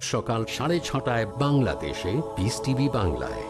সকাল সাড়ে ছটায় বাংলাদেশে পিস টিভি বাংলায়।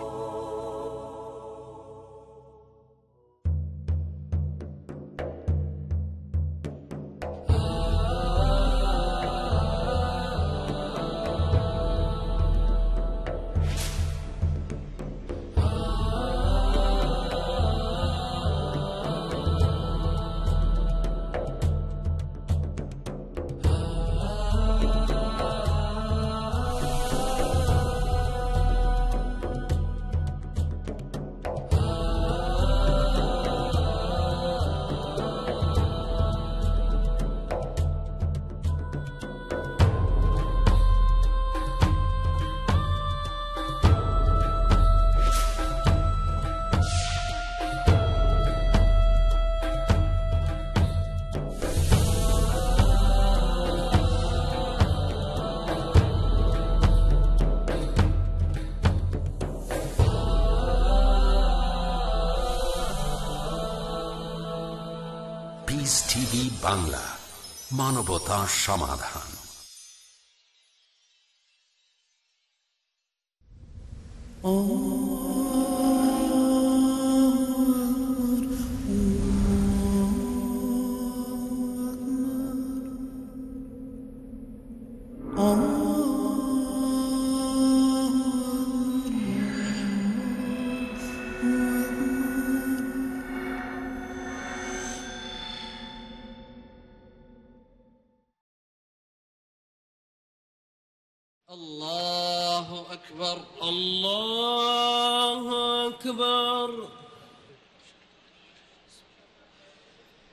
বাংলা মানবতা সমাধান।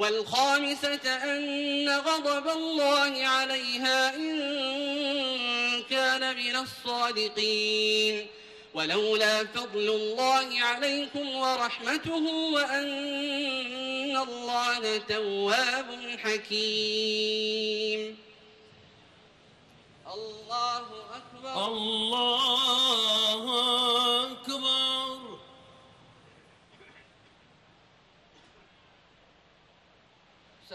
والخامسة أن غضب الله عليها إن كان من الصادقين. ولولا فضل الله عليكم ورحمته وأن الله تواب حكيم. الله أكبر. الله أكبر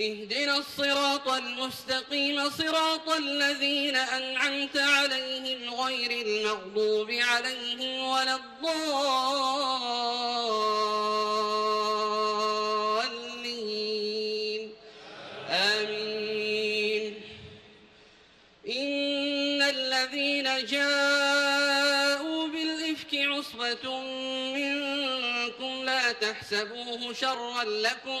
اهدنا الصراط المستقيم صراط الذين أنعمت عليهم غير المغضوب عليهم ولا الضالين. آمين. إن الذين جاءوا بالإفك عصبة منكم لا تحسبوه شرا لكم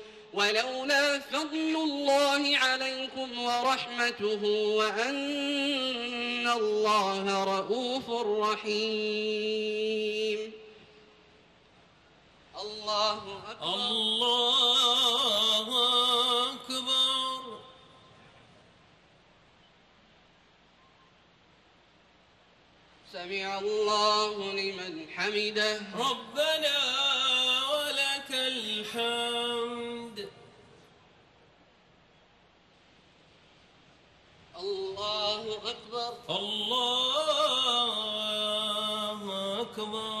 ولولا فضل الله عليكم ورحمته وأن الله رؤوف رحيم. الله أكبر. الله أكبر. سمع الله لمن حمده. ربنا الله أكبر. الله أكبر.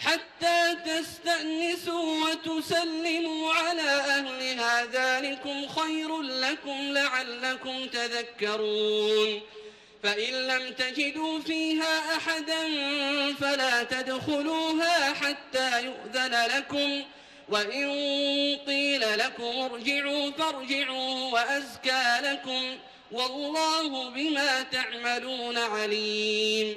حتى تستأنسوا وتسلموا على أهلها. ذلكم خير لكم لعلكم تذكرون. فإن لم تجدوا فيها أحدا فلا تدخلوها حتى يؤذن لكم. وإن قيل لكم ارجعوا فارجعوا وأزكى لكم. والله بما تعملون عليم.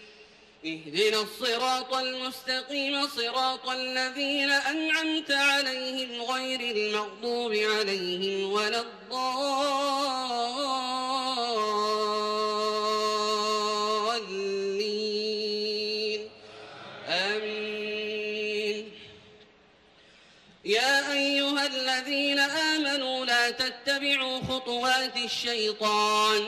اهدنا الصراط المستقيم صراط الذين أنعمت عليهم غير المغضوب عليهم ولا الضالين. آمين. يا أيها الذين آمنوا لا تتبعوا خطوات الشيطان.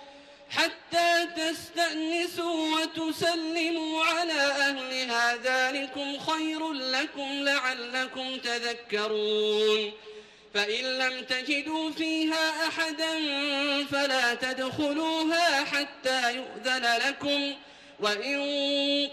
حتى تستأنسوا وتسلموا على أهلها. ذلكم خير لكم لعلكم تذكرون. فإن لم تجدوا فيها أحدا فلا تدخلوها حتى يؤذن لكم. وإن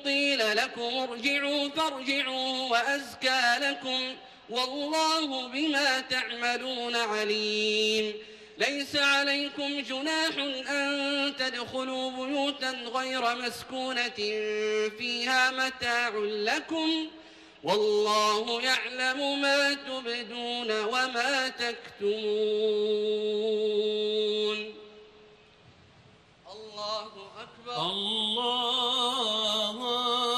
قيل لكم ارجعوا فارجعوا وأزكى لكم. والله بما تعملون عليم. ليس عليكم جناح أن تدخلوا بيوتا غير مسكونة فيها متاع لكم والله يعلم ما تبدون وما تكتمون. الله أكبر. الله أكبر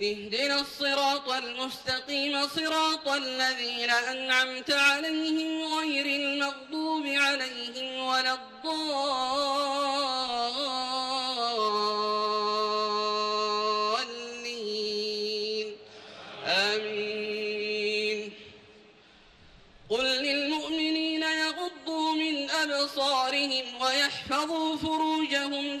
اهدنا الصراط المستقيم صراط الذين أنعمت عليهم غير المغضوب عليهم ولا الضالين. آمين. قل للمؤمنين يغضوا من أبصارهم ويحفظوا فروجهم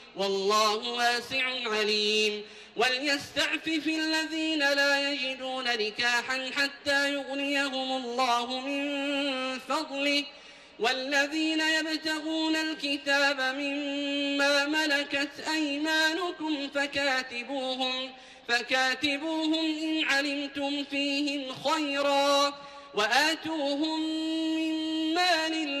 والله واسع عليم. وليستعفف الذين لا يجدون نكاحا حتى يغنيهم الله من فضله. والذين يبتغون الكتاب مما ملكت أيمانكم فكاتبوهم فكاتبوهم إن علمتم فيهم خيرا. وآتوهم مما لله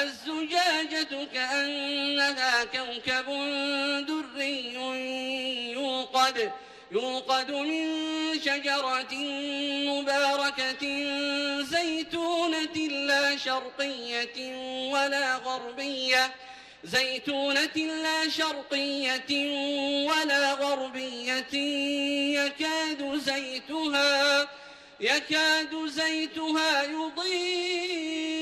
الزجاجة كأنها كوكب دري يوقد يوقد من شجرة مباركة زيتونة لا شرقية ولا غربية زيتونة لا شرقية ولا غربية يكاد زيتها يكاد زيتها يضيء.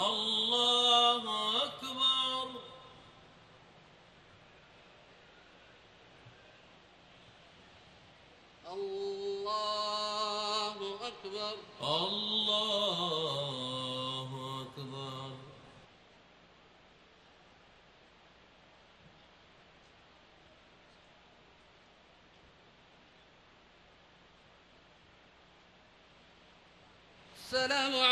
الله أكبر. الله أكبر. الله أكبر. السلام عليكم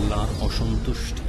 আল্লাহর অসন্তুষ্টি।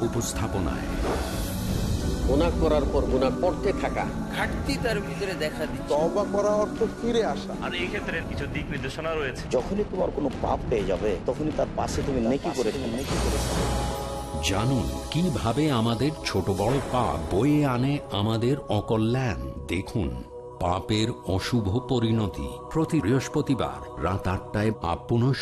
উপস্থাপনায়। গুনাহ করার পর গুনাহ করতে থাকা। ঘাটতি তার ভিতরে দেখা দিচ্ছে। তওবা করা অর্থ ফিরে আসা। আর এই ক্ষেত্রে কিছু দিক নির্দেশনা রয়েছে। যখনই তোমার কোনো পাপ পেয়ে যাবে তখনই তার পাশে তুমি নেকি করে নেকি করে জানুন কীভাবে আমাদের ছোট বড় পাপ বয়ে আনে আমাদের অকল্যাণ। দেখুন পাপের অশুভ পরিণতি। প্রতি বৃহস্পতিবার রাত আটটায় আপ পুনঃ